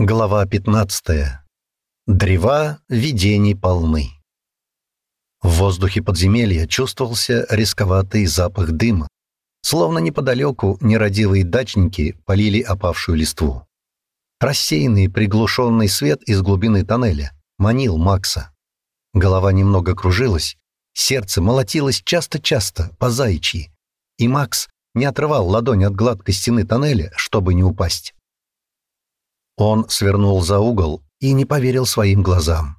Глава 15. Древа видений полны. В воздухе подземелья чувствовался рисковатый запах дыма. Словно неподалеку нерадивые дачники полили опавшую листву. Рассеянный приглушенный свет из глубины тоннеля манил Макса. Голова немного кружилась, сердце молотилось часто-часто, по заячьи. И Макс не отрывал ладонь от гладкой стены тоннеля, чтобы не упасть. Он свернул за угол и не поверил своим глазам.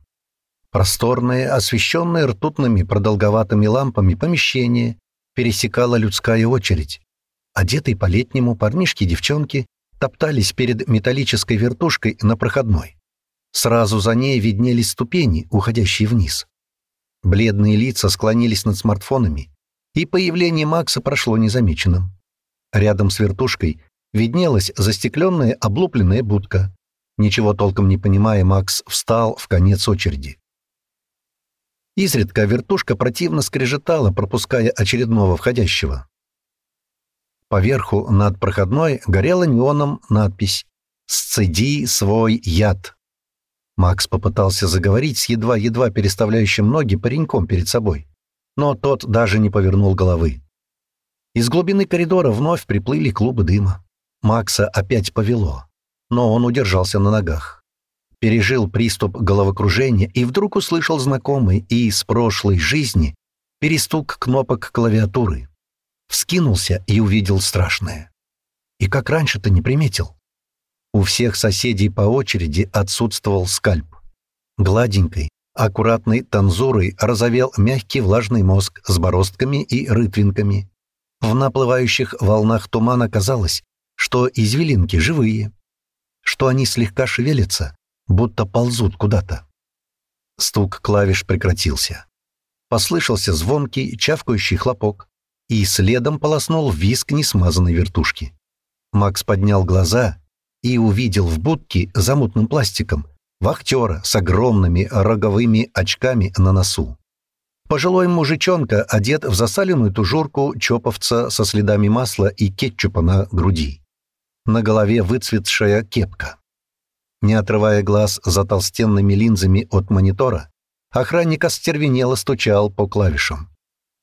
Просторное, освещенное ртутными продолговатыми лампами помещение пересекала людская очередь. Одетые по-летнему парнишки и девчонки топтались перед металлической вертушкой на проходной. Сразу за ней виднелись ступени, уходящие вниз. Бледные лица склонились над смартфонами, и появление Макса прошло незамеченным. Рядом с вертушкой Виднелась застекленная облупленная будка. Ничего толком не понимая, Макс встал в конец очереди. Изредка вертушка противно скрежетала, пропуская очередного входящего. Поверху над проходной горела неоном надпись «Сцеди свой яд». Макс попытался заговорить с едва-едва переставляющим ноги пареньком перед собой, но тот даже не повернул головы. Из глубины коридора вновь приплыли клубы дыма. Макса опять повело, но он удержался на ногах. Пережил приступ головокружения и вдруг услышал знакомый и из прошлой жизни перестук кнопок клавиатуры. Вскинулся и увидел страшное. И как раньше-то не приметил. У всех соседей по очереди отсутствовал скальп. Гладенькой, аккуратной танзурой разовел мягкий влажный мозг с бороздками и рытвинками. В наплывающих волнах тумана казалось, что извилинки живые, что они слегка шевелятся, будто ползут куда-то. Стук клавиш прекратился. Послышался звонкий, чавкающий хлопок, и следом полоснул виск несмазанной вертушки. Макс поднял глаза и увидел в будке за мутным пластиком вахтера с огромными роговыми очками на носу. Пожилой мужичонка одет в засаленную тужурку чоповца со следами масла и кетчупа на груди на голове выцветшая кепка. Не отрывая глаз за толстенными линзами от монитора, охранник остервенело стучал по клавишам.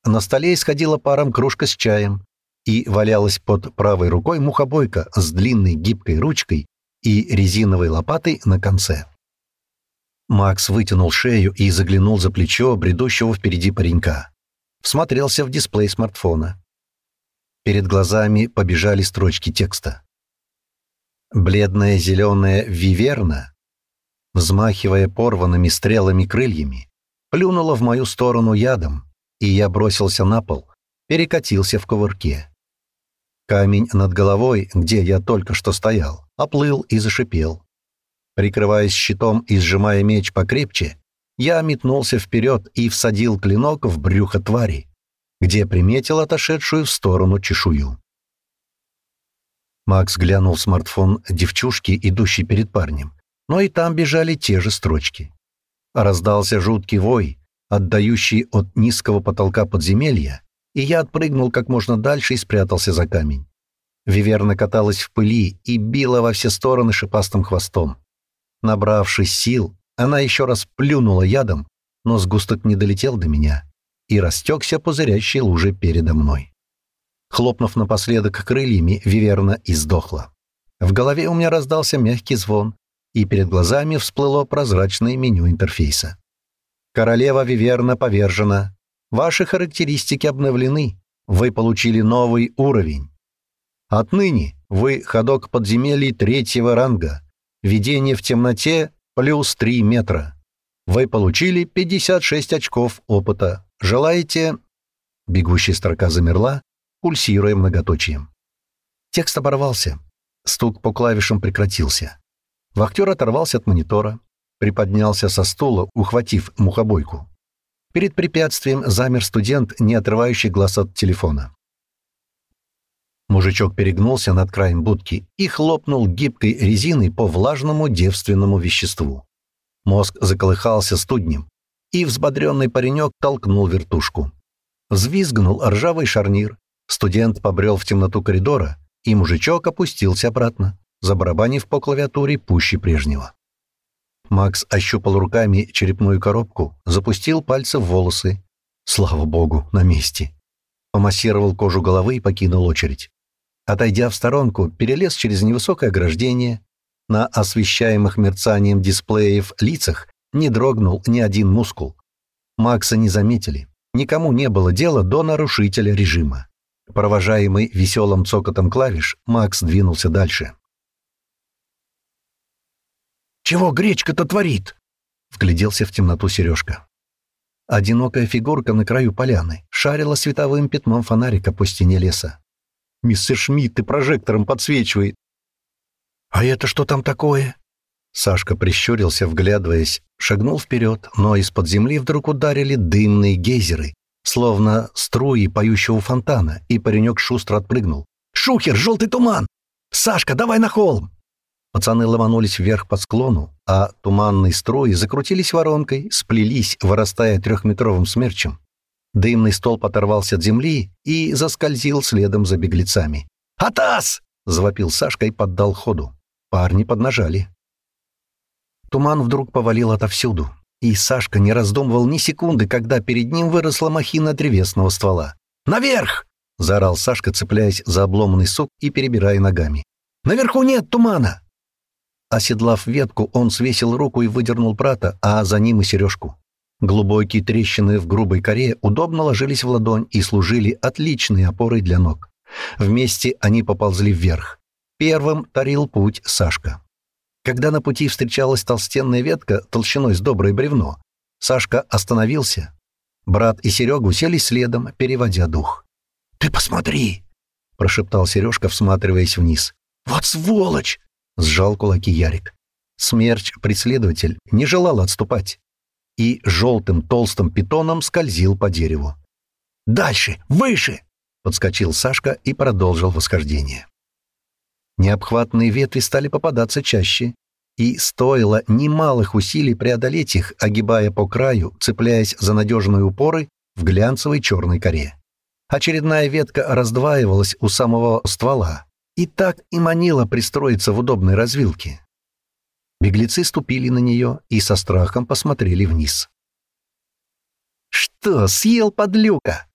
На столе исходила паром кружка с чаем, и валялась под правой рукой мухобойка с длинной гибкой ручкой и резиновой лопатой на конце. Макс вытянул шею и заглянул за плечо бредущего впереди паренька. Всмотрелся в дисплей смартфона. Перед глазами побежали строчки текста. Бледная зеленая виверна, взмахивая порванными стрелами крыльями, плюнула в мою сторону ядом, и я бросился на пол, перекатился в кувырке. Камень над головой, где я только что стоял, оплыл и зашипел. Прикрываясь щитом и сжимая меч покрепче, я метнулся вперед и всадил клинок в брюхо твари, где приметил отошедшую в сторону чешую. Макс глянул в смартфон девчушки, идущей перед парнем. Но и там бежали те же строчки. Раздался жуткий вой, отдающий от низкого потолка подземелья, и я отпрыгнул как можно дальше и спрятался за камень. Виверна каталась в пыли и била во все стороны шипастым хвостом. Набравшись сил, она еще раз плюнула ядом, но сгусток не долетел до меня и растекся пузырящей лужей передо мной хлопнув напоследок крыльями, виверна издохла. В голове у меня раздался мягкий звон, и перед глазами всплыло прозрачное меню интерфейса. «Королева Виверна повержена. Ваши характеристики обновлены. Вы получили новый уровень. Отныне вы ходок подземелий третьего ранга. Видение в темноте плюс 3 метра. Вы получили 56 очков опыта. Желаете...» Бегущая строка замерла, пульсируя многоточием. Текст оборвался. Стук по клавишам прекратился. Вахтер оторвался от монитора, приподнялся со стула, ухватив мухобойку. Перед препятствием замер студент, не отрывающий глаз от телефона. Мужичок перегнулся над краем будки и хлопнул гибкой резиной по влажному девственному веществу. Мозг заколыхался студнем, и взбодренный паренек толкнул вертушку. Взвизгнул ржавый шарнир, Студент побрел в темноту коридора, и мужичок опустился обратно, забарабанив по клавиатуре пуще прежнего. Макс ощупал руками черепную коробку, запустил пальцы в волосы. Слава богу, на месте. Помассировал кожу головы и покинул очередь. Отойдя в сторонку, перелез через невысокое ограждение. На освещаемых мерцанием дисплеев лицах не дрогнул ни один мускул. Макса не заметили. Никому не было дела до нарушителя режима. Провожаемый веселым цокотом клавиш, Макс двинулся дальше. «Чего гречка-то творит?» — вгляделся в темноту Сережка. Одинокая фигурка на краю поляны шарила световым пятном фонарика по стене леса. «Мистер Шмидт, ты прожектором подсвечивает!» «А это что там такое?» Сашка прищурился, вглядываясь, шагнул вперед, но из-под земли вдруг ударили дымные гейзеры, словно струи поющего фонтана, и паренек шустро отпрыгнул. «Шухер, желтый туман! Сашка, давай на холм!» Пацаны ломанулись вверх по склону, а туманные струи закрутились воронкой, сплелись, вырастая трехметровым смерчем. Дымный столб оторвался от земли и заскользил следом за беглецами. «Атас!» — завопил Сашка и поддал ходу. Парни поднажали. Туман вдруг повалил отовсюду. И Сашка не раздумывал ни секунды, когда перед ним выросла махина древесного ствола. «Наверх!» — заорал Сашка, цепляясь за обломанный сук и перебирая ногами. «Наверху нет тумана!» Оседлав ветку, он свесил руку и выдернул брата, а за ним и сережку. Глубокие трещины в грубой коре удобно ложились в ладонь и служили отличной опорой для ног. Вместе они поползли вверх. Первым тарил путь Сашка. Когда на пути встречалась толстенная ветка толщиной с доброе бревно, Сашка остановился. Брат и Серега сели следом, переводя дух. «Ты посмотри!» — прошептал Сережка, всматриваясь вниз. «Вот сволочь!» — сжал кулаки Ярик. Смерч-преследователь не желал отступать и желтым толстым питоном скользил по дереву. «Дальше! Выше!» — подскочил Сашка и продолжил восхождение. Необхватные ветви стали попадаться чаще, и стоило немалых усилий преодолеть их, огибая по краю, цепляясь за надежные упоры в глянцевой черной коре. Очередная ветка раздваивалась у самого ствола, и так и манила пристроиться в удобной развилке. Беглецы ступили на нее и со страхом посмотрели вниз. «Что, съел подлюка?»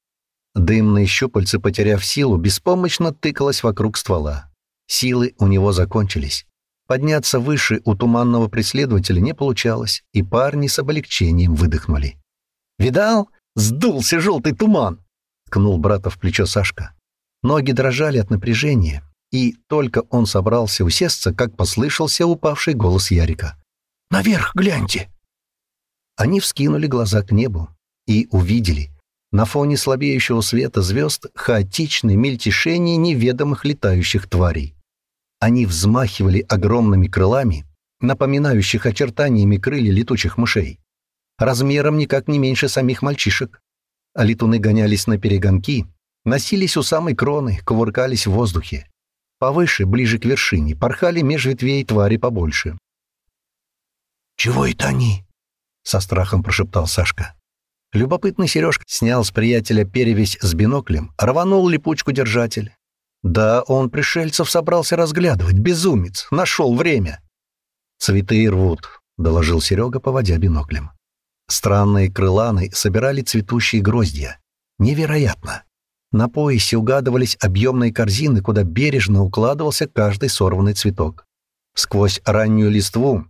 Дымные щупальцы, потеряв силу, беспомощно тыкалась вокруг ствола. Силы у него закончились. Подняться выше у туманного преследователя не получалось, и парни с облегчением выдохнули. «Видал? Сдулся желтый туман!» — ткнул брата в плечо Сашка. Ноги дрожали от напряжения, и только он собрался усесться, как послышался упавший голос Ярика. «Наверх гляньте!» Они вскинули глаза к небу и увидели. На фоне слабеющего света звезд хаотичное мельтешение неведомых летающих тварей. Они взмахивали огромными крылами, напоминающих очертаниями крылья летучих мышей, размером никак не меньше самих мальчишек. А летуны гонялись на перегонки, носились у самой кроны, кувыркались в воздухе. Повыше, ближе к вершине, порхали меж ветвей твари побольше. «Чего это они?» — со страхом прошептал Сашка. Любопытный Сережка снял с приятеля перевязь с биноклем, рванул липучку-держатель. Да, он пришельцев собрался разглядывать, безумец, нашел время. Цветы рвут, доложил Серега, поводя биноклем. Странные крыланы собирали цветущие гроздья. Невероятно. На поясе угадывались объемные корзины, куда бережно укладывался каждый сорванный цветок. Сквозь раннюю листву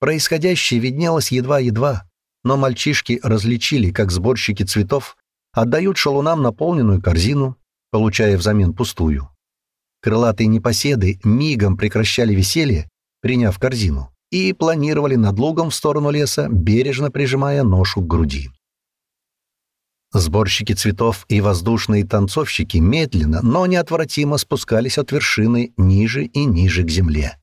происходящее виднелось едва-едва, но мальчишки различили, как сборщики цветов отдают шалунам наполненную корзину, получая взамен пустую. Крылатые непоседы мигом прекращали веселье, приняв корзину, и планировали над лугом в сторону леса, бережно прижимая ношу к груди. Сборщики цветов и воздушные танцовщики медленно, но неотвратимо спускались от вершины ниже и ниже к земле.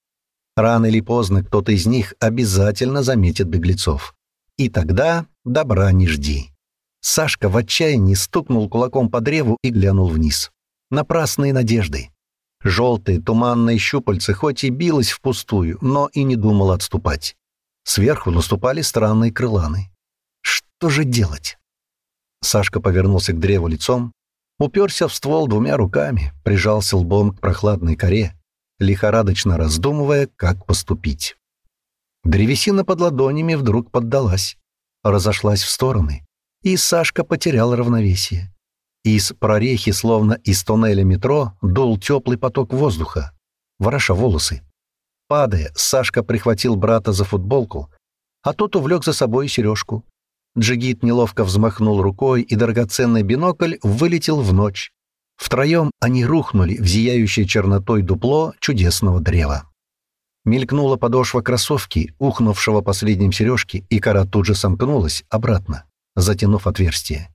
Рано или поздно кто-то из них обязательно заметит беглецов. И тогда добра не жди. Сашка в отчаянии стукнул кулаком по древу и глянул вниз. Напрасные надежды. Желтые, туманные щупальцы хоть и билось впустую, но и не думал отступать. Сверху наступали странные крыланы. Что же делать? Сашка повернулся к древу лицом, уперся в ствол двумя руками, прижался лбом к прохладной коре, лихорадочно раздумывая, как поступить. Древесина под ладонями вдруг поддалась, разошлась в стороны, и Сашка потерял равновесие. Из прорехи, словно из тоннеля метро, дул теплый поток воздуха, вороша волосы. Падая, Сашка прихватил брата за футболку, а тот увлек за собой сережку. Джигит неловко взмахнул рукой, и драгоценный бинокль вылетел в ночь. Втроем они рухнули в зияющее чернотой дупло чудесного древа. Мелькнула подошва кроссовки, ухнувшего последним сережки, и кора тут же сомкнулась обратно, затянув отверстие.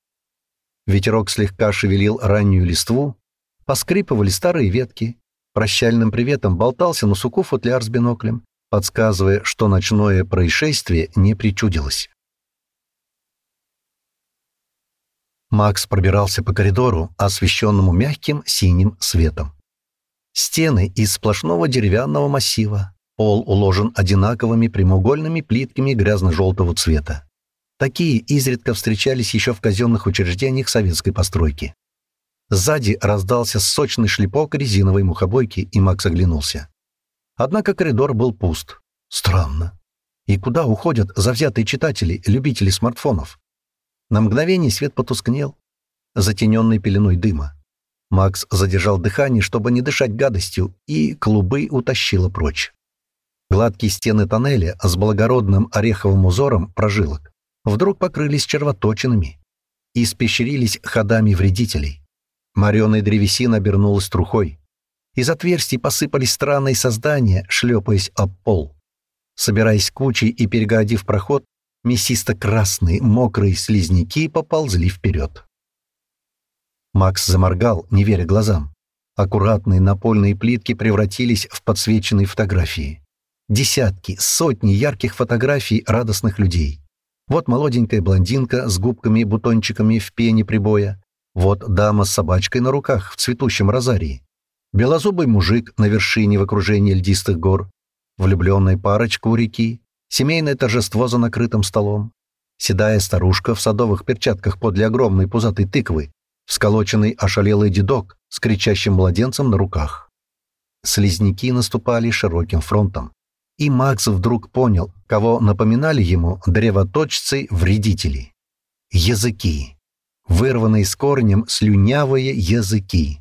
Ветерок слегка шевелил раннюю листву, поскрипывали старые ветки. Прощальным приветом болтался на суку футляр с биноклем, подсказывая, что ночное происшествие не причудилось. Макс пробирался по коридору, освещенному мягким синим светом. Стены из сплошного деревянного массива, пол уложен одинаковыми прямоугольными плитками грязно-желтого цвета. Такие изредка встречались еще в казенных учреждениях советской постройки. Сзади раздался сочный шлепок резиновой мухобойки, и Макс оглянулся. Однако коридор был пуст. Странно. И куда уходят завзятые читатели, любители смартфонов? На мгновение свет потускнел, затененный пеленой дыма. Макс задержал дыхание, чтобы не дышать гадостью, и клубы утащило прочь. Гладкие стены тоннеля с благородным ореховым узором прожилок вдруг покрылись червоточинами и испещрились ходами вредителей. Мореная древесина обернулась трухой. Из отверстий посыпались странные создания, шлепаясь об пол. Собираясь кучей и перегородив проход, мясисто-красные, мокрые слизняки поползли вперед. Макс заморгал, не веря глазам. Аккуратные напольные плитки превратились в подсвеченные фотографии. Десятки, сотни ярких фотографий радостных людей. Вот молоденькая блондинка с губками-бутончиками в пене прибоя. Вот дама с собачкой на руках в цветущем розарии. Белозубый мужик на вершине в окружении льдистых гор. Влюбленная парочка у реки. Семейное торжество за накрытым столом. Седая старушка в садовых перчатках подле огромной пузатой тыквы. Всколоченный ошалелый дедок с кричащим младенцем на руках. Слизняки наступали широким фронтом. И Макс вдруг понял, кого напоминали ему древоточцы-вредители. Языки. Вырванные с корнем слюнявые языки.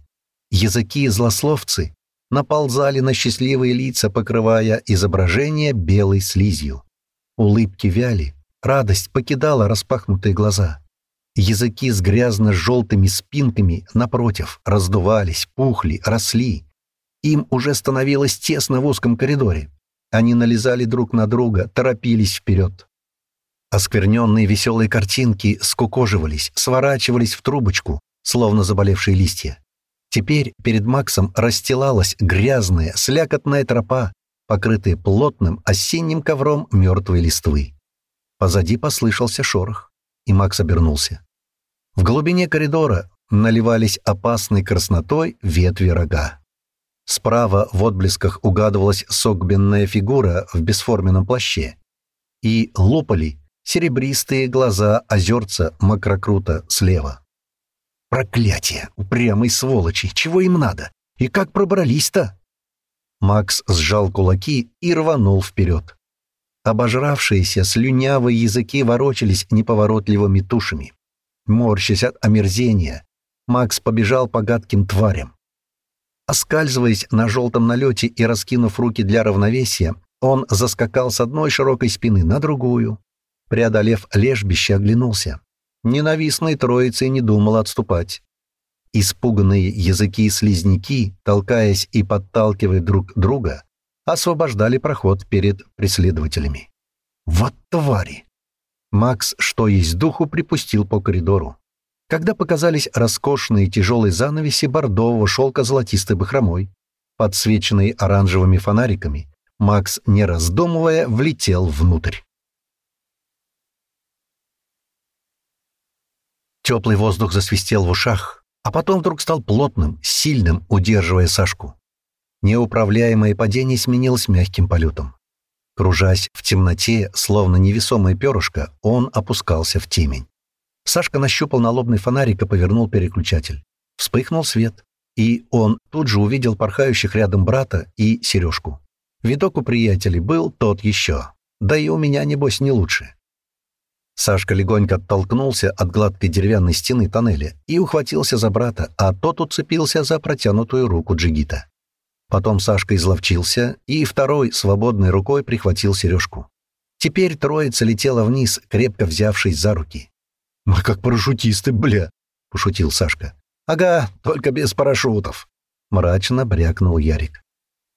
Языки-злословцы наползали на счастливые лица, покрывая изображение белой слизью. Улыбки вяли, радость покидала распахнутые глаза. Языки с грязно-желтыми спинками, напротив, раздувались, пухли, росли. Им уже становилось тесно в узком коридоре, они налезали друг на друга, торопились вперед. Оскверненные веселые картинки скукоживались, сворачивались в трубочку, словно заболевшие листья. Теперь перед Максом расстилалась грязная, слякотная тропа, покрытая плотным осенним ковром мертвой листвы. Позади послышался шорох, и Макс обернулся. В глубине коридора наливались опасной краснотой ветви рога. Справа в отблесках угадывалась согбенная фигура в бесформенном плаще. И лопали серебристые глаза озерца макрокрута слева. «Проклятие! Упрямые сволочи! Чего им надо? И как пробрались-то?» Макс сжал кулаки и рванул вперед. Обожравшиеся слюнявые языки ворочались неповоротливыми тушами. Морщась от омерзения, Макс побежал по гадким тварям. Оскальзываясь на желтом налете и раскинув руки для равновесия, он заскакал с одной широкой спины на другую. Преодолев лежбище, оглянулся. Ненавистной троицей не думал отступать. Испуганные языки и слизняки, толкаясь и подталкивая друг друга, освобождали проход перед преследователями. «Вот твари!» Макс, что есть духу, припустил по коридору когда показались роскошные тяжелые занавеси бордового шелка золотистой бахромой, подсвеченные оранжевыми фонариками, Макс, не раздумывая, влетел внутрь. Теплый воздух засвистел в ушах, а потом вдруг стал плотным, сильным, удерживая Сашку. Неуправляемое падение сменилось мягким полетом. Кружась в темноте, словно невесомое перышко, он опускался в темень. Сашка нащупал налобный фонарик и повернул переключатель. Вспыхнул свет, и он тут же увидел порхающих рядом брата и Сережку. Видок у приятелей был тот еще. Да и у меня, небось, не лучше. Сашка легонько оттолкнулся от гладкой деревянной стены тоннеля и ухватился за брата, а тот уцепился за протянутую руку джигита. Потом Сашка изловчился и второй свободной рукой прихватил сережку. Теперь троица летела вниз, крепко взявшись за руки. «Мы как парашютисты, бля!» — пошутил Сашка. «Ага, только без парашютов!» — мрачно брякнул Ярик.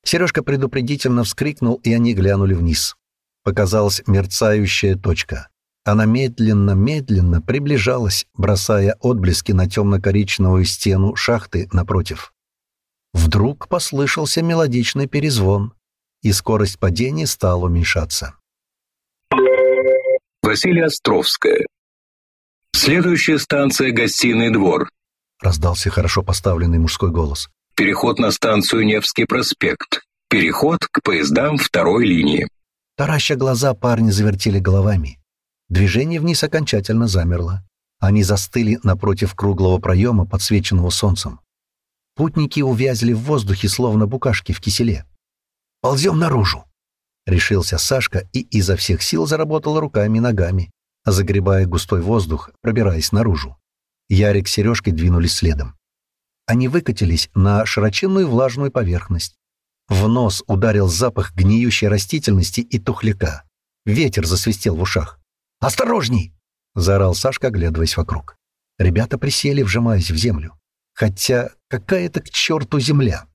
Сережка предупредительно вскрикнул, и они глянули вниз. Показалась мерцающая точка. Она медленно-медленно приближалась, бросая отблески на темно-коричневую стену шахты напротив. Вдруг послышался мелодичный перезвон, и скорость падения стала уменьшаться. Василия Островская. «Следующая станция — гостиный двор», — раздался хорошо поставленный мужской голос. «Переход на станцию Невский проспект. Переход к поездам второй линии». Тараща глаза парни завертели головами. Движение вниз окончательно замерло. Они застыли напротив круглого проема, подсвеченного солнцем. Путники увязли в воздухе, словно букашки в киселе. «Ползем наружу!» — решился Сашка и изо всех сил заработал руками и ногами, загребая густой воздух, пробираясь наружу. Ярик с Сережкой двинулись следом. Они выкатились на широченную влажную поверхность. В нос ударил запах гниющей растительности и тухляка. Ветер засвистел в ушах. «Осторожней!» — заорал Сашка, оглядываясь вокруг. Ребята присели, вжимаясь в землю. Хотя какая-то к черту земля.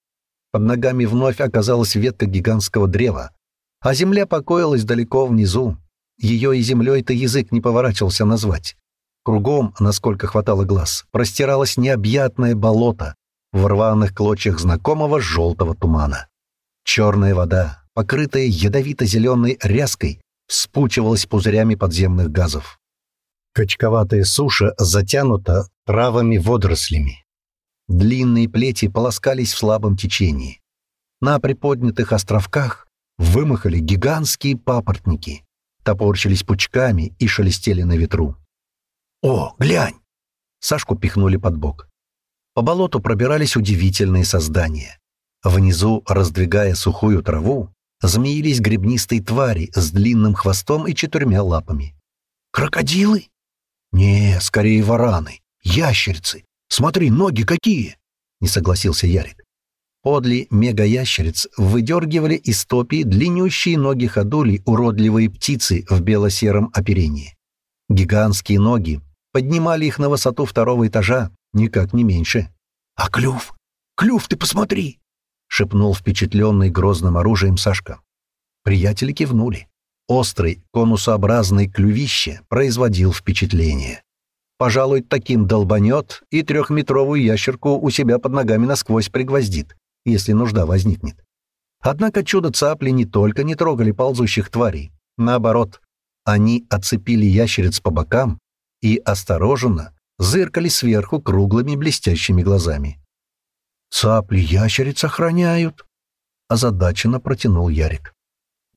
Под ногами вновь оказалась ветка гигантского древа, а земля покоилась далеко внизу, ее и землей-то язык не поворачивался назвать. Кругом, насколько хватало глаз, простиралось необъятное болото в рваных клочьях знакомого желтого тумана. Черная вода, покрытая ядовито-зеленой ряской, спучивалась пузырями подземных газов. Качковатая суша затянута травами-водорослями. Длинные плети полоскались в слабом течении. На приподнятых островках вымахали гигантские папоротники, топорщились пучками и шелестели на ветру. «О, глянь!» Сашку пихнули под бок. По болоту пробирались удивительные создания. Внизу, раздвигая сухую траву, змеились гребнистые твари с длинным хвостом и четырьмя лапами. «Крокодилы?» «Не, скорее вараны, ящерицы. Смотри, ноги какие!» — не согласился Ярик. Подле мегаящериц выдергивали из топи длиннющие ноги ходули уродливые птицы в бело-сером оперении. Гигантские ноги поднимали их на высоту второго этажа, никак не меньше. «А клюв? Клюв, ты посмотри!» — шепнул впечатленный грозным оружием Сашка. Приятели кивнули. Острый, конусообразный клювище производил впечатление. Пожалуй, таким долбанет и трехметровую ящерку у себя под ногами насквозь пригвоздит если нужда возникнет. Однако чудо-цапли не только не трогали ползущих тварей, наоборот, они оцепили ящериц по бокам и осторожно зыркали сверху круглыми блестящими глазами. «Цапли ящериц охраняют!» — озадаченно протянул Ярик.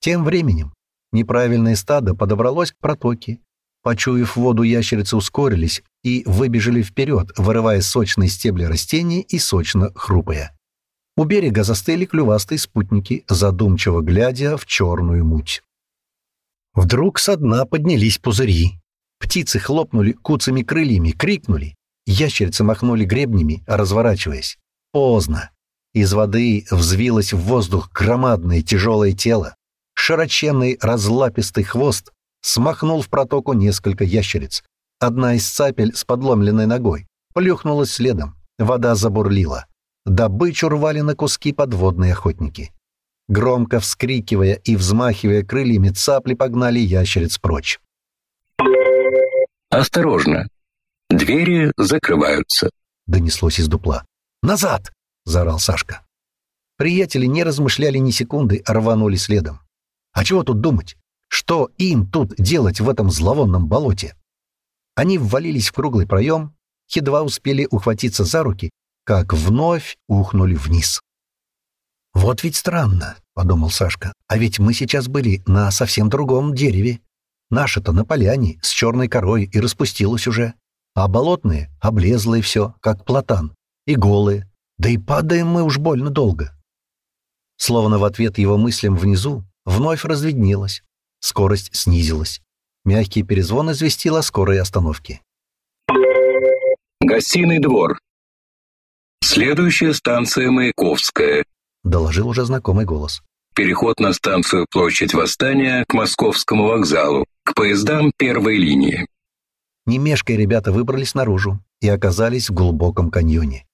Тем временем неправильное стадо подобралось к протоке. Почуяв воду, ящерицы ускорились и выбежали вперед, вырывая сочные стебли растений и сочно хрупая. У берега застыли клювастые спутники, задумчиво глядя в черную муть. Вдруг со дна поднялись пузыри. Птицы хлопнули куцами крыльями, крикнули. Ящерицы махнули гребнями, разворачиваясь. Поздно. Из воды взвилось в воздух громадное тяжелое тело. Широченный разлапистый хвост смахнул в протоку несколько ящериц. Одна из цапель с подломленной ногой плюхнулась следом. Вода забурлила. Добычу рвали на куски подводные охотники. Громко вскрикивая и взмахивая крыльями, цапли погнали ящериц прочь. «Осторожно! Двери закрываются!» — донеслось из дупла. «Назад!» — заорал Сашка. Приятели не размышляли ни секунды, а рванули следом. «А чего тут думать? Что им тут делать в этом зловонном болоте?» Они ввалились в круглый проем, едва успели ухватиться за руки как вновь ухнули вниз. «Вот ведь странно», — подумал Сашка, — «а ведь мы сейчас были на совсем другом дереве. Наше-то на поляне, с черной корой и распустилось уже, а болотные — облезлые все, как платан, и голые, да и падаем мы уж больно долго». Словно в ответ его мыслям внизу вновь разведнилось, скорость снизилась. Мягкий перезвон известил о скорой остановке. Гостиный двор. «Следующая станция Маяковская», — доложил уже знакомый голос. «Переход на станцию Площадь Восстания к Московскому вокзалу, к поездам первой линии». Не ребята выбрались наружу и оказались в глубоком каньоне.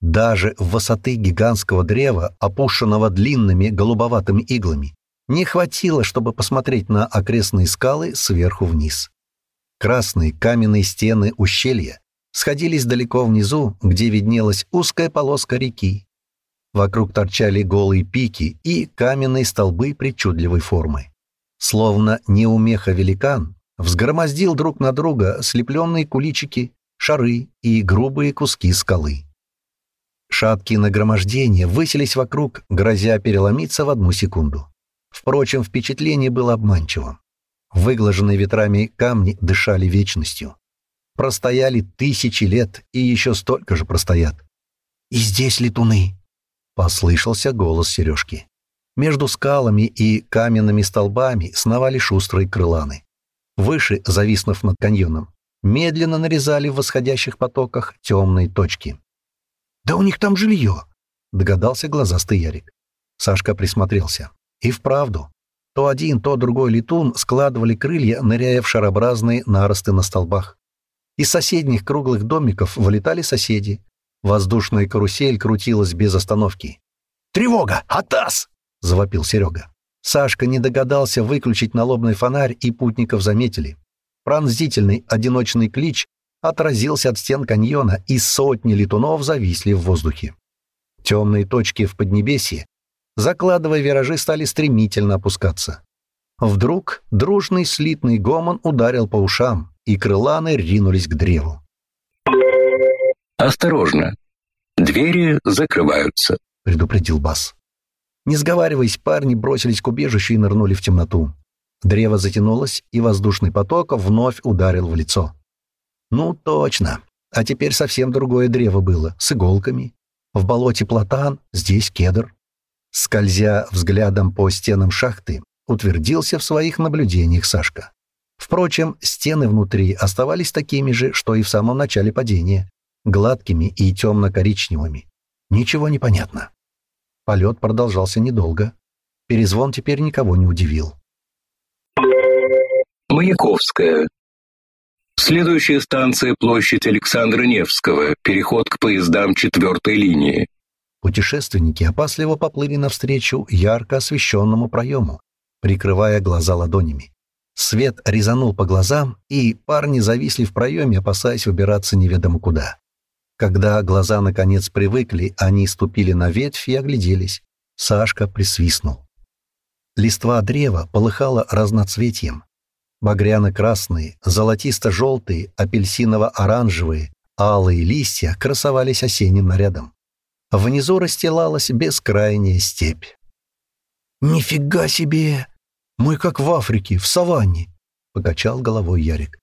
Даже в высоты гигантского древа, опущенного длинными голубоватыми иглами, не хватило, чтобы посмотреть на окрестные скалы сверху вниз. Красные каменные стены ущелья сходились далеко внизу, где виднелась узкая полоска реки. Вокруг торчали голые пики и каменные столбы причудливой формы. Словно неумеха великан взгромоздил друг на друга слепленные куличики, шары и грубые куски скалы. Шаткие нагромождения высились вокруг, грозя переломиться в одну секунду. Впрочем, впечатление было обманчивым. Выглаженные ветрами камни дышали вечностью простояли тысячи лет и еще столько же простоят. «И здесь летуны!» — послышался голос Сережки. Между скалами и каменными столбами сновали шустрые крыланы. Выше, зависнув над каньоном, медленно нарезали в восходящих потоках темные точки. «Да у них там жилье!» — догадался глазастый Ярик. Сашка присмотрелся. И вправду. То один, то другой летун складывали крылья, ныряя в шарообразные наросты на столбах. Из соседних круглых домиков вылетали соседи. Воздушная карусель крутилась без остановки. «Тревога! Атас!» — завопил Серега. Сашка не догадался выключить налобный фонарь, и путников заметили. Пронзительный одиночный клич отразился от стен каньона, и сотни летунов зависли в воздухе. Темные точки в Поднебесье, закладывая виражи, стали стремительно опускаться. Вдруг дружный слитный гомон ударил по ушам и крыланы ринулись к древу. «Осторожно! Двери закрываются!» — предупредил Бас. Не сговариваясь, парни бросились к убежищу и нырнули в темноту. Древо затянулось, и воздушный поток вновь ударил в лицо. «Ну, точно! А теперь совсем другое древо было, с иголками. В болоте платан, здесь кедр». Скользя взглядом по стенам шахты, утвердился в своих наблюдениях Сашка. Впрочем, стены внутри оставались такими же, что и в самом начале падения, гладкими и темно-коричневыми. Ничего не понятно. Полет продолжался недолго. Перезвон теперь никого не удивил. Маяковская. Следующая станция – площадь Александра Невского, переход к поездам четвертой линии. Путешественники опасливо поплыли навстречу ярко освещенному проему, прикрывая глаза ладонями. Свет резанул по глазам, и парни зависли в проеме, опасаясь убираться неведомо куда. Когда глаза наконец привыкли, они ступили на ветвь и огляделись. Сашка присвистнул. Листва древа полыхала разноцветьем. Багряно-красные, золотисто-желтые, апельсиново-оранжевые, алые листья красовались осенним нарядом. Внизу расстилалась бескрайняя степь. «Нифига себе!» Мы как в Африке, в саванне», — покачал головой Ярик.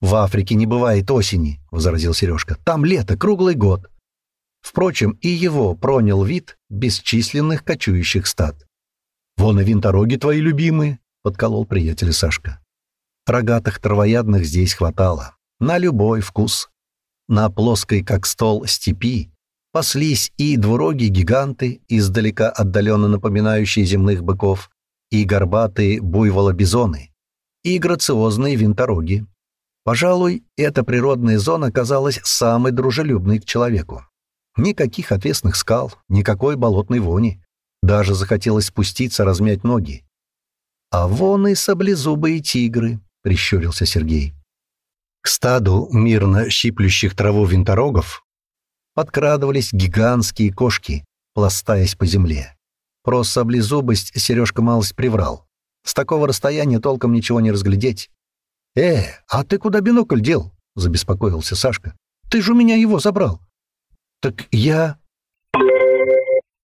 «В Африке не бывает осени», — возразил Сережка. «Там лето, круглый год». Впрочем, и его пронял вид бесчисленных кочующих стад. «Вон и винтороги твои любимые», — подколол приятель Сашка. Рогатых травоядных здесь хватало. На любой вкус. На плоской, как стол, степи паслись и двурогие гиганты, издалека отдаленно напоминающие земных быков, и горбатые буйволобизоны, и грациозные винтороги. Пожалуй, эта природная зона казалась самой дружелюбной к человеку. Никаких отвесных скал, никакой болотной вони. Даже захотелось спуститься, размять ноги. «А вон и саблезубые тигры», — прищурился Сергей. К стаду мирно щиплющих траву винторогов подкрадывались гигантские кошки, пластаясь по земле. Про саблезубость Сережка малость приврал. С такого расстояния толком ничего не разглядеть. «Э, а ты куда бинокль дел?» — забеспокоился Сашка. «Ты же у меня его забрал». «Так я...»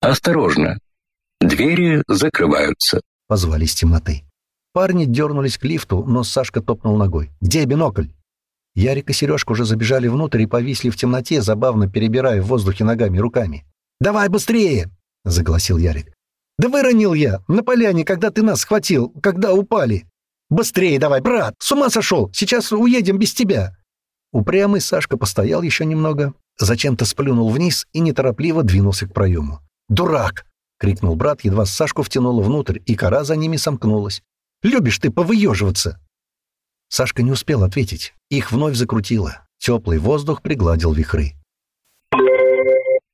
«Осторожно! Двери закрываются!» — позвали из темноты. Парни дернулись к лифту, но Сашка топнул ногой. «Где бинокль?» Ярик и Сережка уже забежали внутрь и повисли в темноте, забавно перебирая в воздухе ногами и руками. «Давай быстрее!» — загласил Ярик. «Да выронил я, на поляне, когда ты нас схватил, когда упали. Быстрее давай, брат, с ума сошел, сейчас уедем без тебя». Упрямый Сашка постоял еще немного, зачем-то сплюнул вниз и неторопливо двинулся к проему. «Дурак!» — крикнул брат, едва Сашку втянуло внутрь, и кора за ними сомкнулась. «Любишь ты повыеживаться!» Сашка не успел ответить. Их вновь закрутило. Теплый воздух пригладил вихры.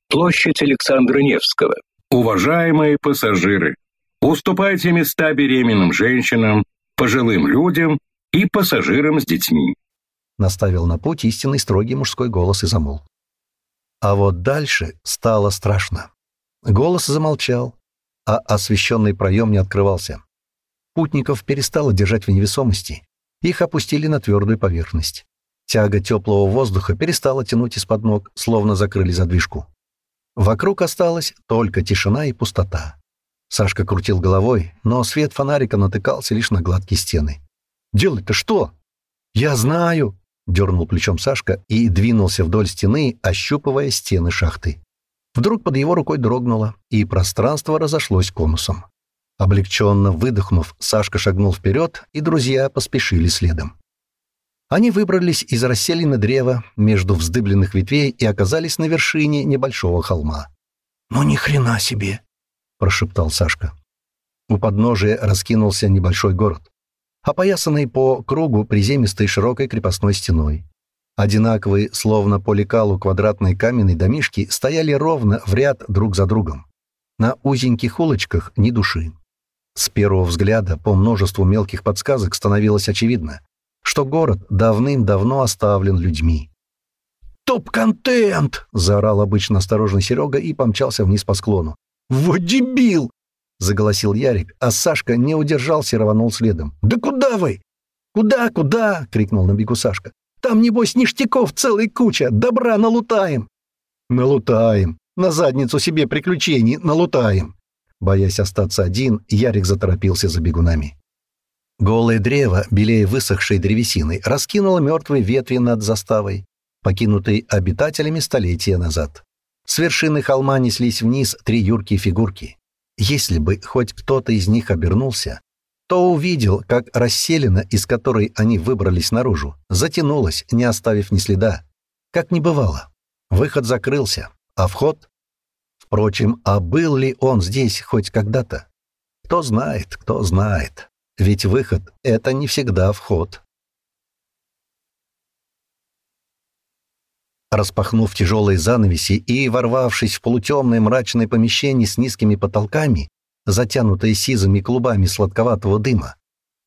Площадь Александра Невского. Уважаемые пассажиры, уступайте места беременным женщинам, пожилым людям и пассажирам с детьми. Наставил на путь истинный строгий мужской голос и замолк. А вот дальше стало страшно. Голос замолчал, а освещенный проем не открывался. Путников перестало держать в невесомости. Их опустили на твердую поверхность. Тяга теплого воздуха перестала тянуть из-под ног, словно закрыли задвижку. Вокруг осталась только тишина и пустота. Сашка крутил головой, но свет фонарика натыкался лишь на гладкие стены. «Делать-то что?» «Я знаю!» — дернул плечом Сашка и двинулся вдоль стены, ощупывая стены шахты. Вдруг под его рукой дрогнуло, и пространство разошлось конусом. Облегченно выдохнув, Сашка шагнул вперед, и друзья поспешили следом. Они выбрались из расселины древа между вздыбленных ветвей и оказались на вершине небольшого холма. «Ну ни хрена себе!» — прошептал Сашка. У подножия раскинулся небольшой город, опоясанный по кругу приземистой широкой крепостной стеной. Одинаковые, словно по лекалу квадратные каменные домишки, стояли ровно в ряд друг за другом. На узеньких улочках ни души. С первого взгляда по множеству мелких подсказок становилось очевидно, что город давным-давно оставлен людьми. «Топ-контент!» — заорал обычно осторожный Серега и помчался вниз по склону. «Вот дебил!» — заголосил Ярик, а Сашка не удержался и рванул следом. «Да куда вы?» «Куда, куда?» — крикнул на бегу Сашка. «Там, небось, ништяков целая куча! Добра налутаем!» «Налутаем! На задницу себе приключений налутаем!» Боясь остаться один, Ярик заторопился за бегунами. Голое древо, белее высохшей древесины, раскинуло мертвые ветви над заставой, покинутой обитателями столетия назад. С вершины холма неслись вниз три юркие фигурки. Если бы хоть кто-то из них обернулся, то увидел, как расселена, из которой они выбрались наружу, затянулась, не оставив ни следа. Как не бывало. Выход закрылся, а вход... Впрочем, а был ли он здесь хоть когда-то? Кто знает, кто знает. Ведь выход — это не всегда вход. Распахнув тяжелые занавеси и ворвавшись в полутемное мрачное помещение с низкими потолками, затянутое сизыми клубами сладковатого дыма,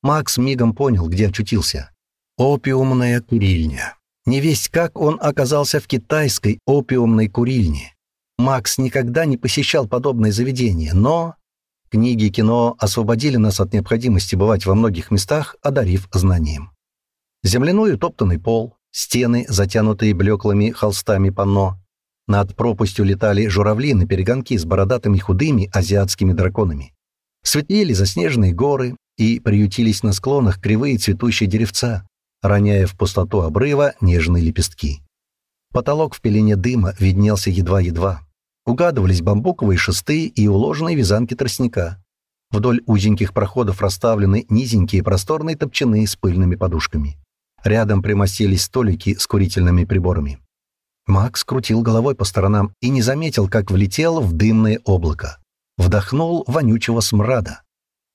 Макс мигом понял, где очутился. Опиумная курильня. Не весть как он оказался в китайской опиумной курильне. Макс никогда не посещал подобное заведение, но Книги и кино освободили нас от необходимости бывать во многих местах, одарив знанием. Земляной утоптанный пол, стены, затянутые блеклыми холстами панно. Над пропастью летали журавли на перегонки с бородатыми худыми азиатскими драконами. Светлели заснеженные горы и приютились на склонах кривые цветущие деревца, роняя в пустоту обрыва нежные лепестки. Потолок в пелене дыма виднелся едва-едва угадывались бамбуковые шесты и уложенные вязанки тростника. Вдоль узеньких проходов расставлены низенькие просторные топчаны с пыльными подушками. Рядом примостились столики с курительными приборами. Макс крутил головой по сторонам и не заметил, как влетел в дымное облако. Вдохнул вонючего смрада.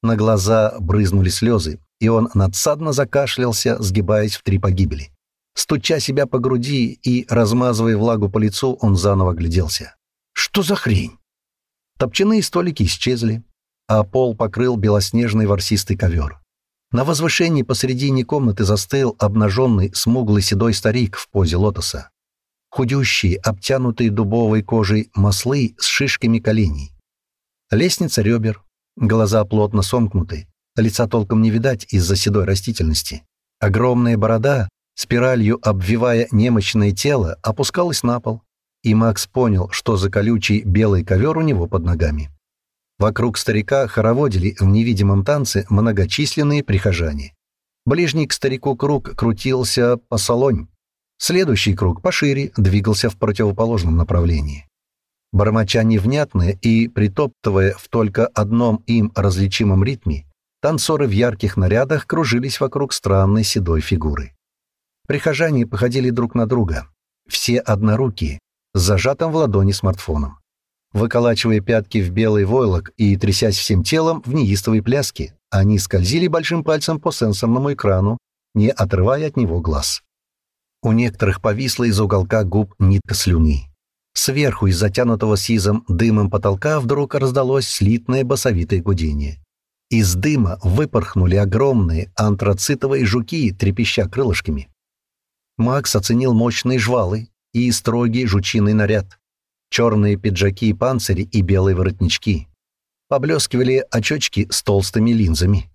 На глаза брызнули слезы, и он надсадно закашлялся, сгибаясь в три погибели. Стуча себя по груди и размазывая влагу по лицу, он заново гляделся. Что за хрень? Топчаные столики исчезли, а пол покрыл белоснежный ворсистый ковер. На возвышении посредине комнаты застыл обнаженный, смуглый седой старик в позе лотоса. Худющие, обтянутые дубовой кожей маслы с шишками коленей. Лестница ребер, глаза плотно сомкнуты, лица толком не видать из-за седой растительности. Огромная борода, спиралью обвивая немощное тело, опускалась на пол, и Макс понял, что за колючий белый ковер у него под ногами. Вокруг старика хороводили в невидимом танце многочисленные прихожане. Ближний к старику круг крутился по солонь. Следующий круг пошире двигался в противоположном направлении. Бормоча невнятное и притоптывая в только одном им различимом ритме, танцоры в ярких нарядах кружились вокруг странной седой фигуры. Прихожане походили друг на друга. Все однорукие, с зажатым в ладони смартфоном. Выколачивая пятки в белый войлок и трясясь всем телом в неистовой пляске, они скользили большим пальцем по сенсорному экрану, не отрывая от него глаз. У некоторых повисла из уголка губ нитка слюни. Сверху из затянутого сизом дымом потолка вдруг раздалось слитное басовитое гудение. Из дыма выпорхнули огромные антрацитовые жуки, трепеща крылышками. Макс оценил мощные жвалы, и строгий жучиный наряд. Черные пиджаки и панцири и белые воротнички. Поблескивали очечки с толстыми линзами.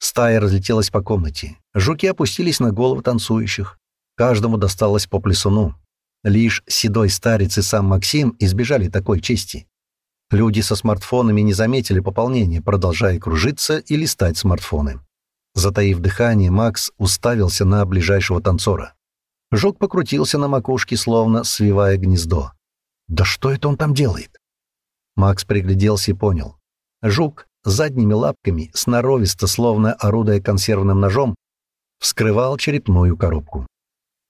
Стая разлетелась по комнате. Жуки опустились на головы танцующих. Каждому досталось по плесуну. Лишь седой старец и сам Максим избежали такой чести. Люди со смартфонами не заметили пополнения, продолжая кружиться и листать смартфоны. Затаив дыхание, Макс уставился на ближайшего танцора. Жук покрутился на макушке, словно свивая гнездо. «Да что это он там делает?» Макс пригляделся и понял. Жук задними лапками, сноровисто, словно орудая консервным ножом, вскрывал черепную коробку.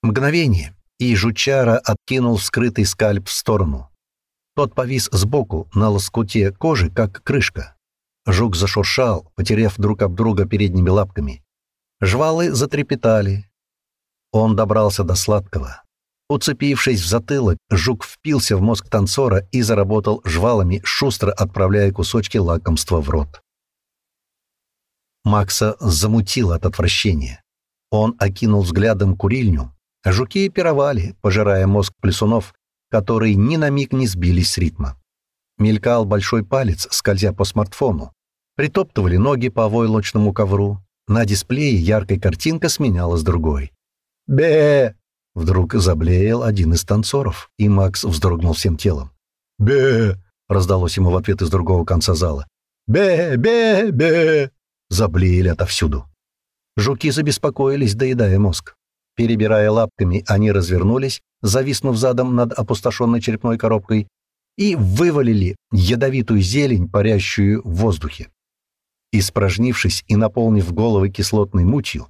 Мгновение, и жучара откинул вскрытый скальп в сторону. Тот повис сбоку, на лоскуте кожи, как крышка. Жук зашуршал, потеряв друг об друга передними лапками. Жвалы затрепетали, он добрался до сладкого. Уцепившись в затылок, жук впился в мозг танцора и заработал жвалами, шустро отправляя кусочки лакомства в рот. Макса замутило от отвращения. Он окинул взглядом курильню. Жуки пировали, пожирая мозг плесунов, которые ни на миг не сбились с ритма. Мелькал большой палец, скользя по смартфону. Притоптывали ноги по войлочному ковру. На дисплее яркая картинка сменялась другой. Бе! Вдруг заблеял один из танцоров, и Макс вздрогнул всем телом. Бе! раздалось ему в ответ из другого конца зала. Бе! Бе! Бе! Заблеяли отовсюду. Жуки забеспокоились, доедая мозг. Перебирая лапками, они развернулись, зависнув задом над опустошенной черепной коробкой, и вывалили ядовитую зелень, парящую в воздухе. Испражнившись и наполнив головы кислотной мутью,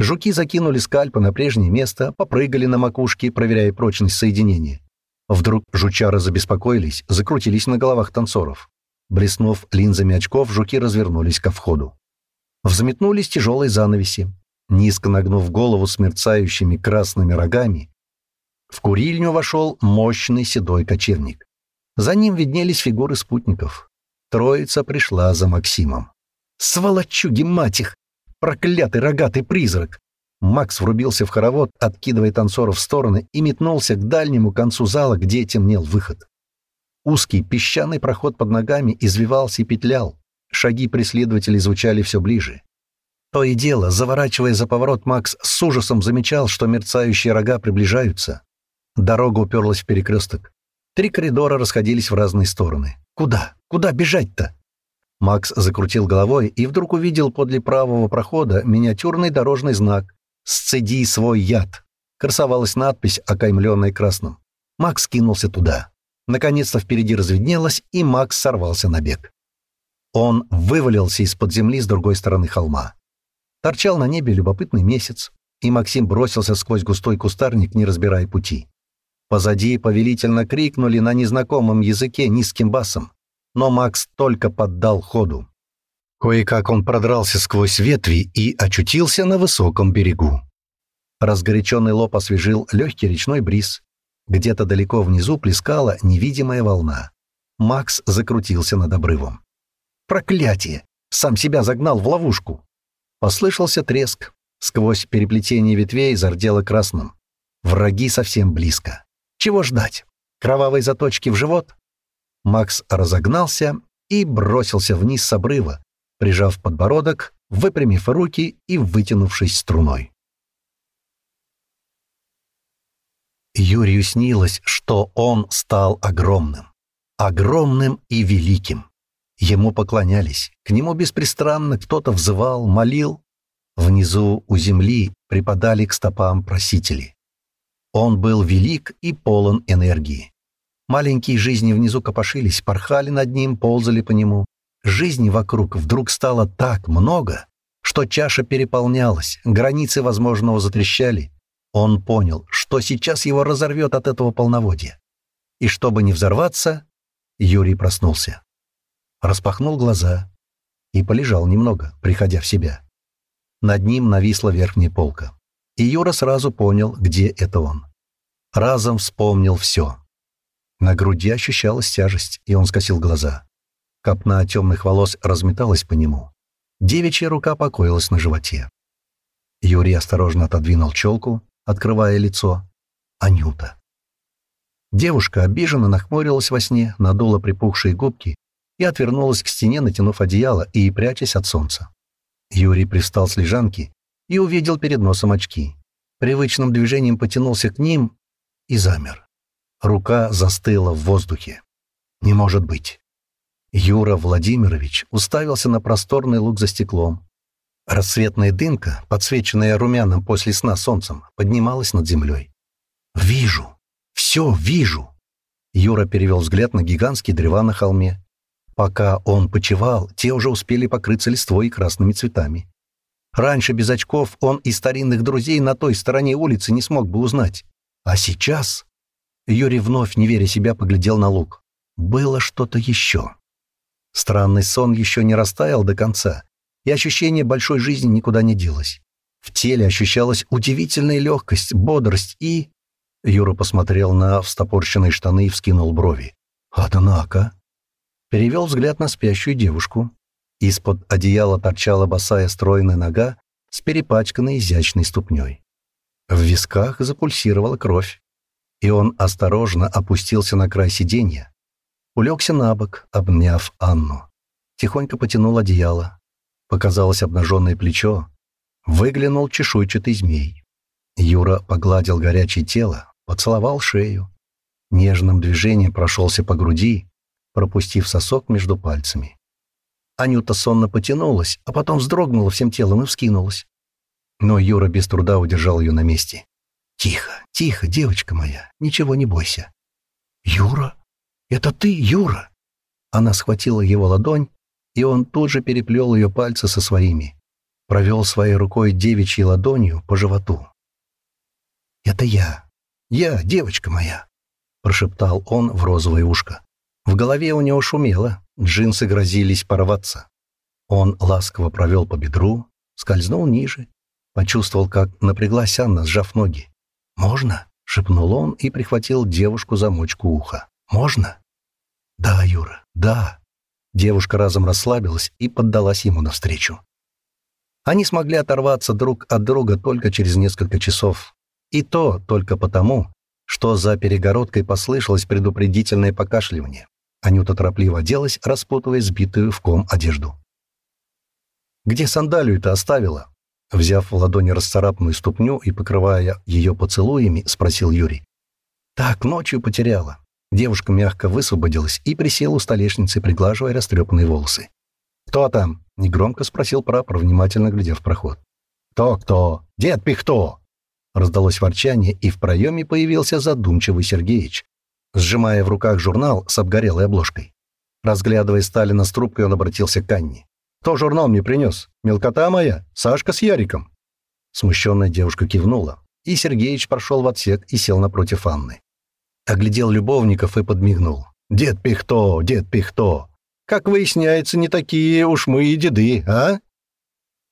Жуки закинули скальпы на прежнее место, попрыгали на макушке, проверяя прочность соединения. Вдруг жучары забеспокоились, закрутились на головах танцоров. Блеснув линзами очков, жуки развернулись ко входу. Взметнулись тяжелые занавеси. Низко нагнув голову с мерцающими красными рогами, в курильню вошел мощный седой кочевник. За ним виднелись фигуры спутников. Троица пришла за Максимом. «Сволочуги, мать их!» Проклятый рогатый призрак! Макс врубился в хоровод, откидывая танцоров в стороны, и метнулся к дальнему концу зала, где темнел выход. Узкий песчаный проход под ногами извивался и петлял. Шаги преследователей звучали все ближе. То и дело, заворачивая за поворот, Макс с ужасом замечал, что мерцающие рога приближаются. Дорога уперлась в перекресток. Три коридора расходились в разные стороны. «Куда? Куда бежать-то?» Макс закрутил головой и вдруг увидел подле правого прохода миниатюрный дорожный знак «Сцеди свой яд». Красовалась надпись, окаймленная красным. Макс кинулся туда. Наконец-то впереди разведнелось, и Макс сорвался на бег. Он вывалился из-под земли с другой стороны холма. Торчал на небе любопытный месяц, и Максим бросился сквозь густой кустарник, не разбирая пути. Позади повелительно крикнули на незнакомом языке низким басом но Макс только поддал ходу. Кое-как он продрался сквозь ветви и очутился на высоком берегу. Разгоряченный лоб освежил легкий речной бриз. Где-то далеко внизу плескала невидимая волна. Макс закрутился над обрывом. «Проклятие! Сам себя загнал в ловушку!» Послышался треск. Сквозь переплетение ветвей зардело красным. Враги совсем близко. Чего ждать? Кровавой заточки в живот? Макс разогнался и бросился вниз с обрыва, прижав подбородок, выпрямив руки и вытянувшись струной. Юрию снилось, что он стал огромным. Огромным и великим. Ему поклонялись, к нему беспристрастно кто-то взывал, молил. Внизу у земли припадали к стопам просители. Он был велик и полон энергии. Маленькие жизни внизу копошились, порхали над ним, ползали по нему. Жизни вокруг вдруг стало так много, что чаша переполнялась, границы возможного затрещали. Он понял, что сейчас его разорвет от этого полноводья. И чтобы не взорваться, Юрий проснулся. Распахнул глаза и полежал немного, приходя в себя. Над ним нависла верхняя полка. И Юра сразу понял, где это он. Разом вспомнил все. На груди ощущалась тяжесть, и он скосил глаза. Копна темных волос разметалась по нему. Девичья рука покоилась на животе. Юрий осторожно отодвинул челку, открывая лицо. Анюта. Девушка обиженно нахмурилась во сне, надула припухшие губки и отвернулась к стене, натянув одеяло и прячась от солнца. Юрий пристал с лежанки и увидел перед носом очки. Привычным движением потянулся к ним и замер. Рука застыла в воздухе. «Не может быть!» Юра Владимирович уставился на просторный луг за стеклом. Рассветная дымка, подсвеченная румяным после сна солнцем, поднималась над землей. «Вижу! Все вижу!» Юра перевел взгляд на гигантский древа на холме. Пока он почевал, те уже успели покрыться листвой и красными цветами. Раньше без очков он и старинных друзей на той стороне улицы не смог бы узнать. А сейчас Юрий вновь, не веря себя, поглядел на лук. Было что-то еще. Странный сон еще не растаял до конца, и ощущение большой жизни никуда не делось. В теле ощущалась удивительная легкость, бодрость и... Юра посмотрел на встопорщенные штаны и вскинул брови. «Однако...» Перевел взгляд на спящую девушку. Из-под одеяла торчала босая стройная нога с перепачканной изящной ступней. В висках запульсировала кровь и он осторожно опустился на край сиденья. Улегся на бок, обняв Анну. Тихонько потянул одеяло. Показалось обнаженное плечо. Выглянул чешуйчатый змей. Юра погладил горячее тело, поцеловал шею. Нежным движением прошелся по груди, пропустив сосок между пальцами. Анюта сонно потянулась, а потом вздрогнула всем телом и вскинулась. Но Юра без труда удержал ее на месте. «Тихо, тихо, девочка моя, ничего не бойся». «Юра? Это ты, Юра?» Она схватила его ладонь, и он тут же переплел ее пальцы со своими. Провел своей рукой девичьей ладонью по животу. «Это я. Я, девочка моя», — прошептал он в розовое ушко. В голове у него шумело, джинсы грозились порваться. Он ласково провел по бедру, скользнул ниже, почувствовал, как напряглась Анна, сжав ноги. «Можно?» — шепнул он и прихватил девушку за мочку уха. «Можно?» «Да, Юра, да». Девушка разом расслабилась и поддалась ему навстречу. Они смогли оторваться друг от друга только через несколько часов. И то только потому, что за перегородкой послышалось предупредительное покашливание. Анюта торопливо оделась, распутывая сбитую в ком одежду. «Где сандалию-то оставила?» Взяв в ладони расцарапанную ступню и покрывая ее поцелуями, спросил Юрий. «Так, ночью потеряла». Девушка мягко высвободилась и присела у столешницы, приглаживая растрепанные волосы. «Кто там?» — негромко спросил прапор, внимательно глядя в проход. «Кто-кто? Дед Пихто!» Раздалось ворчание, и в проеме появился задумчивый Сергеич, сжимая в руках журнал с обгорелой обложкой. Разглядывая Сталина с трубкой, он обратился к Анне. Кто журнал мне принес? Мелкота моя? Сашка с Яриком?» Смущенная девушка кивнула, и Сергеич прошел в отсек и сел напротив Анны. Оглядел любовников и подмигнул. «Дед Пихто! Дед Пихто! Как выясняется, не такие уж мы и деды, а?»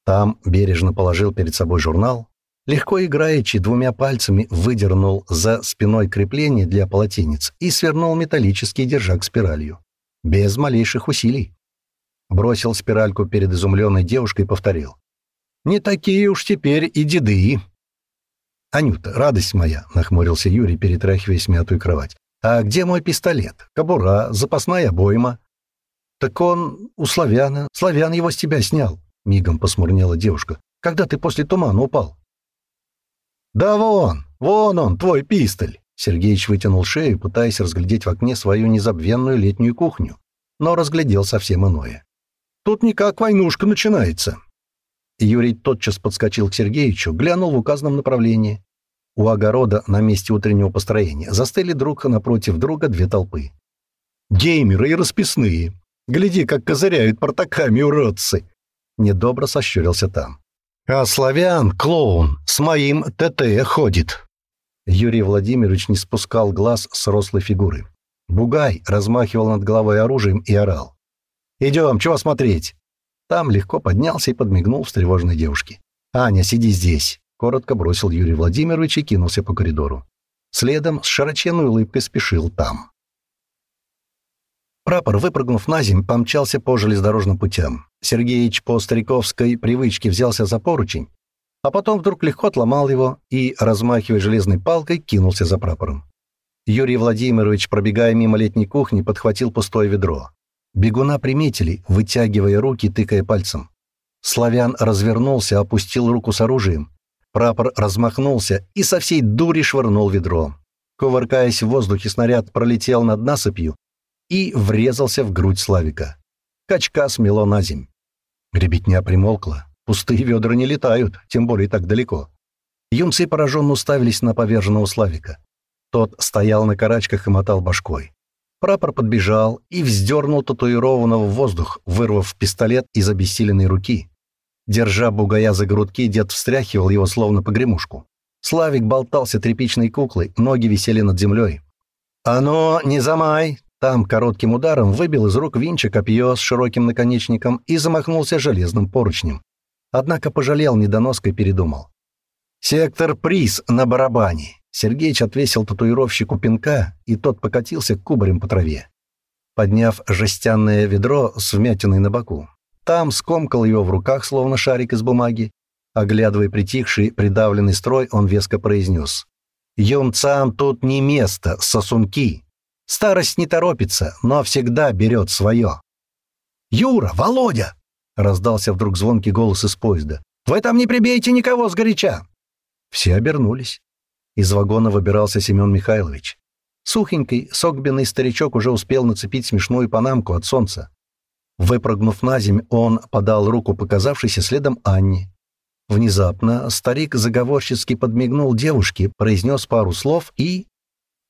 Там бережно положил перед собой журнал, легко играючи двумя пальцами выдернул за спиной крепление для полотенец и свернул металлический держак спиралью. Без малейших усилий бросил спиральку перед изумленной девушкой и повторил. «Не такие уж теперь и деды!» «Анюта, радость моя!» — нахмурился Юрий, перетряхивая смятую кровать. «А где мой пистолет? Кобура, запасная обойма?» «Так он у славяна. Славян его с тебя снял!» — мигом посмурнела девушка. «Когда ты после тумана упал?» «Да вон! Вон он, твой пистоль!» Сергеич вытянул шею, пытаясь разглядеть в окне свою незабвенную летнюю кухню, но разглядел совсем иное. Тут никак войнушка начинается». Юрий тотчас подскочил к Сергеевичу, глянул в указанном направлении. У огорода на месте утреннего построения застыли друг напротив друга две толпы. «Геймеры и расписные! Гляди, как козыряют портаками уродцы!» Недобро сощурился там. «А славян, клоун, с моим ТТ ходит!» Юрий Владимирович не спускал глаз с рослой фигуры. Бугай размахивал над головой оружием и орал. Идем, чего смотреть?» Там легко поднялся и подмигнул встревоженной девушке. «Аня, сиди здесь!» — коротко бросил Юрий Владимирович и кинулся по коридору. Следом с широченной улыбкой спешил там. Прапор, выпрыгнув на земь, помчался по железнодорожным путям. Сергеич по стариковской привычке взялся за поручень, а потом вдруг легко отломал его и, размахивая железной палкой, кинулся за прапором. Юрий Владимирович, пробегая мимо летней кухни, подхватил пустое ведро. Бегуна приметили, вытягивая руки, тыкая пальцем. Славян развернулся, опустил руку с оружием. Прапор размахнулся и со всей дури швырнул ведро. Кувыркаясь в воздухе, снаряд пролетел над насыпью и врезался в грудь Славика. Качка смело на земь. Гребетня примолкла. Пустые ведра не летают, тем более так далеко. Юнцы пораженно уставились на поверженного Славика. Тот стоял на карачках и мотал башкой. Прапор подбежал и вздернул татуированного в воздух, вырвав пистолет из обессиленной руки. Держа бугая за грудки, дед встряхивал его словно погремушку. Славик болтался тряпичной куклой, ноги висели над землей. «А ну, не замай!» Там коротким ударом выбил из рук Винча копье с широким наконечником и замахнулся железным поручнем. Однако пожалел недоноской и передумал. «Сектор приз на барабане!» Сергеич отвесил татуировщику пинка, и тот покатился кубарем по траве, подняв жестяное ведро с вмятиной на боку. Там скомкал его в руках, словно шарик из бумаги. Оглядывая притихший, придавленный строй, он веско произнес. «Юнцам тут не место, сосунки. Старость не торопится, но всегда берет свое». «Юра! Володя!» — раздался вдруг звонкий голос из поезда. «Вы там не прибейте никого сгоряча!» Все обернулись. Из вагона выбирался Семен Михайлович. Сухенький, согбенный старичок уже успел нацепить смешную панамку от солнца. Выпрыгнув на земь, он подал руку показавшейся следом Анне. Внезапно старик заговорщицки подмигнул девушке, произнес пару слов и...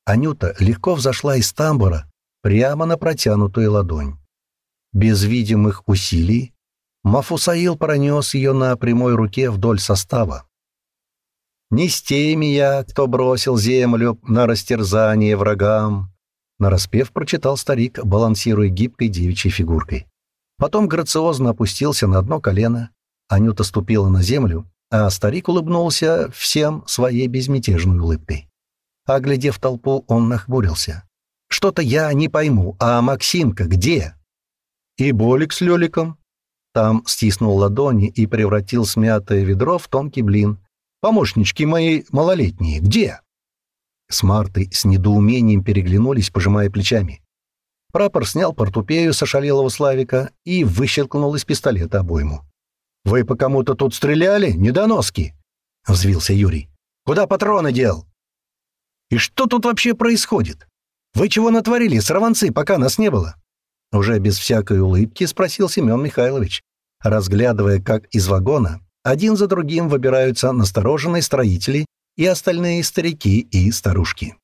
Анюта легко взошла из тамбура прямо на протянутую ладонь. Без видимых усилий Мафусаил пронес ее на прямой руке вдоль состава. Не с теми я, кто бросил землю на растерзание врагам. Нараспев прочитал старик, балансируя гибкой девичьей фигуркой. Потом грациозно опустился на одно колено. Анюта ступила на землю, а старик улыбнулся всем своей безмятежной улыбкой. Оглядев толпу, он нахмурился. «Что-то я не пойму, а Максимка где?» «И Болик с Лёликом». Там стиснул ладони и превратил смятое ведро в тонкий блин — Помощнички мои малолетние, где?» С Мартой с недоумением переглянулись, пожимая плечами. Прапор снял портупею со ошалелого Славика и выщелкнул из пистолета обойму. «Вы по кому-то тут стреляли, недоноски?» — взвился Юрий. «Куда патроны дел?» «И что тут вообще происходит? Вы чего натворили, сорванцы, пока нас не было?» Уже без всякой улыбки спросил Семен Михайлович, разглядывая, как из вагона один за другим выбираются настороженные строители и остальные старики и старушки.